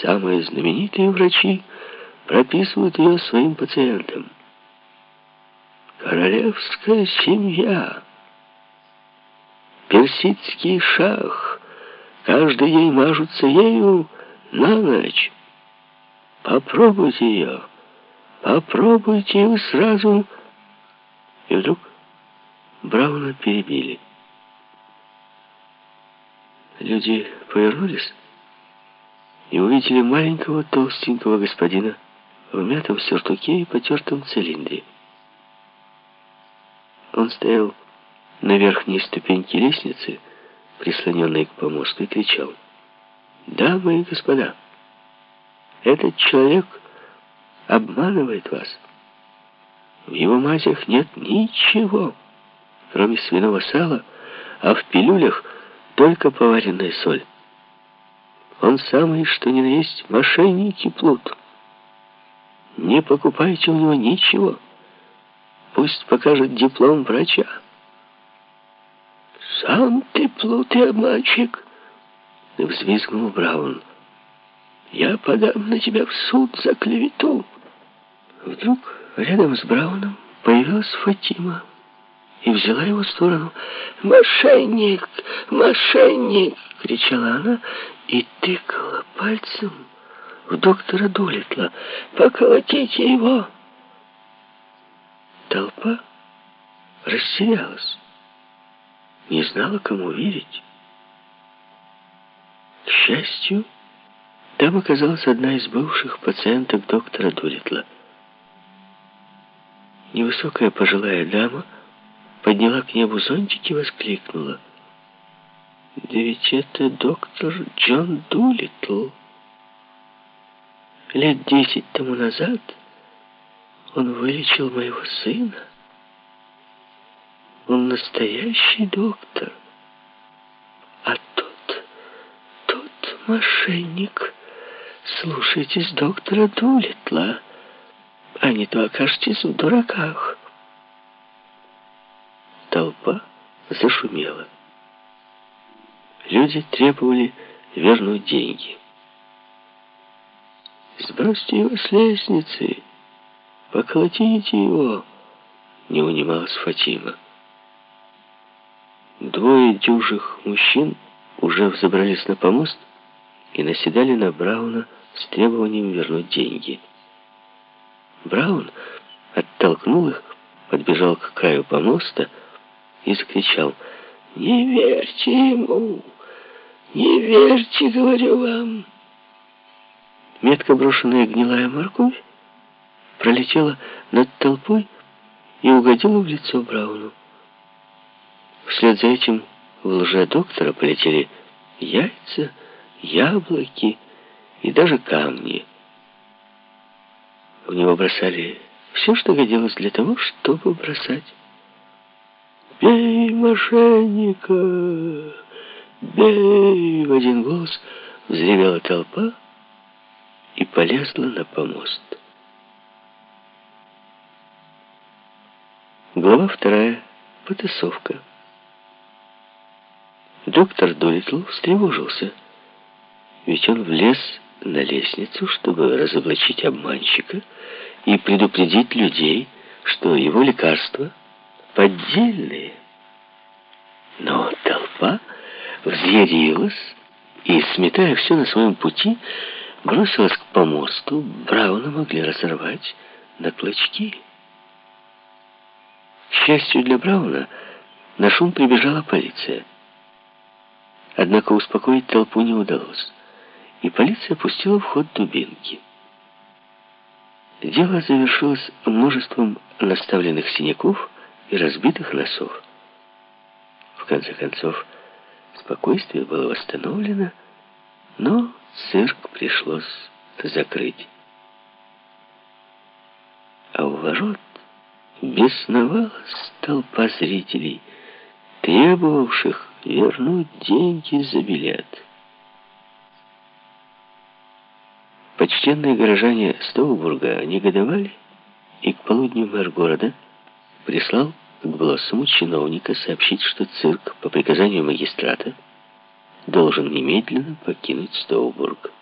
самые знаменитые врачи прописывают ее своим пациентам. Королевская семья, персидский шах, каждый день мажутся ею на ночь. Попробуйте ее, попробуйте, и вы сразу... И вдруг Брауна перебили. Люди повернулись и увидели маленького толстенького господина в мятом сюртуке и потертом цилиндре. Он стоял на верхней ступеньке лестницы, прислоненной к помосту, и кричал. «Дамы и господа, этот человек обманывает вас. В его мазях нет ничего, кроме свиного сала, а в пилюлях только поваренная соль». Он самый, что ни на есть, мошенник и плут. Не покупайте у него ничего. Пусть покажет диплом врача. «Сам ты плут и обманщик!» — взвизгнул Браун. «Я подам на тебя в суд за клевету!» Вдруг рядом с Брауном появилась Фатима и взяла его в сторону. «Мошенник! Мошенник!» — кричала она и тыкала пальцем в доктора Дулитла. «Поколотите его!» Толпа растерялась, не знала, кому верить. К счастью, там оказалась одна из бывших пациенток доктора Дулитла. Невысокая пожилая дама подняла к небу зонтик и воскликнула. «Да ведь это доктор Джон Дулитл. Лет десять тому назад он вылечил моего сына. Он настоящий доктор. А тот, тот мошенник. Слушайтесь доктора Дулитла, а не то окажетесь в дураках». Толпа зашумела. Люди требовали вернуть деньги. «Сбросьте его с лестницы! Поколотите его!» Не унималась Фатима. Двое дюжих мужчин уже взобрались на помост и наседали на Брауна с требованием вернуть деньги. Браун оттолкнул их, подбежал к краю помоста и закричал «Не верьте ему! Не верьте, говорю вам!» Метко брошенная гнилая морковь пролетела над толпой и угодила в лицо Брауну. Вслед за этим в лже-доктора полетели яйца, яблоки и даже камни. В него бросали все, что годилось для того, чтобы бросать. «Бей мошенника! Бей!» В один голос взревела толпа и полезла на помост. Глава вторая. Потасовка. Доктор Долитл встревожился, ведь он влез на лестницу, чтобы разоблачить обманщика и предупредить людей, что его лекарство — поддельные. Но толпа взъярилась и, сметая все на своем пути, бросилась к помосту. Брауна могли разорвать на клочки. К счастью для Брауна, на шум прибежала полиция. Однако успокоить толпу не удалось, и полиция пустила в ход дубинки. Дело завершилось множеством наставленных синяков, и разбитых носов. В конце концов, спокойствие было восстановлено, но цирк пришлось закрыть. А у ворот бесновалась толпа зрителей, требовавших вернуть деньги за билет. Почтенные горожане Стоубурга негодовали, и к полудню мэр города – прислал к Блоссому чиновника сообщить, что цирк по приказанию магистрата должен немедленно покинуть Стоубург.